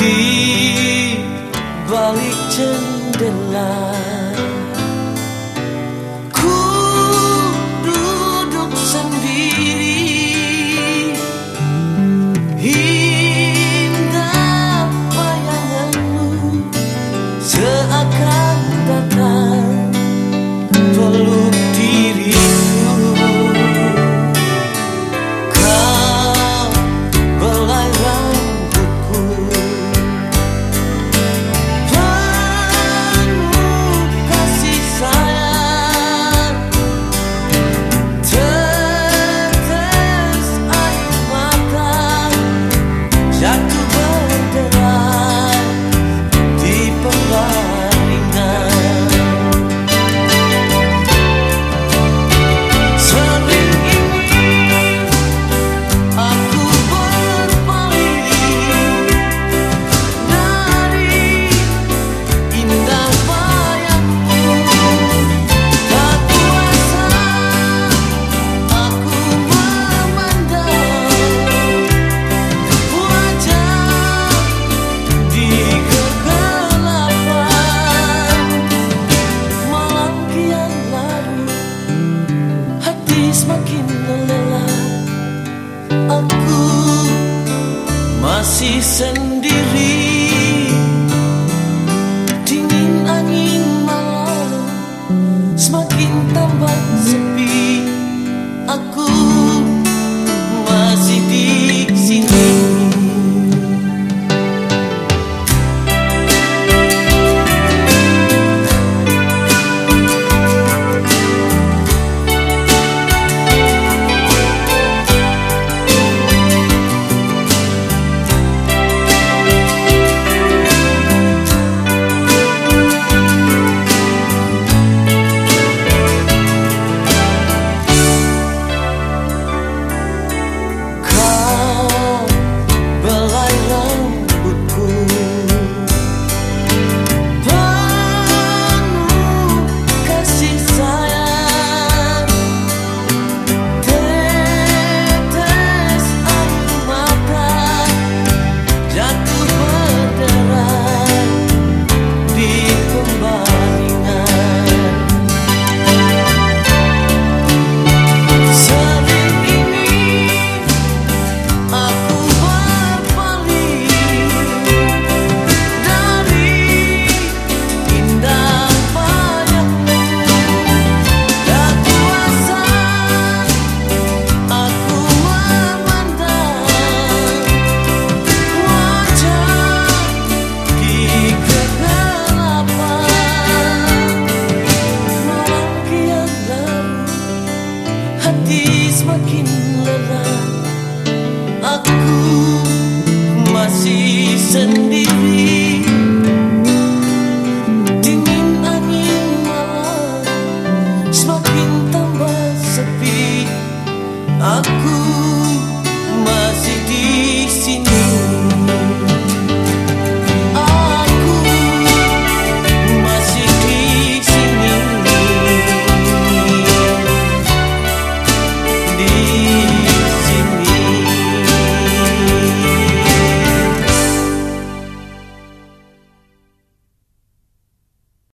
di balik jendela semakin lelah aku masih sendiri زندگی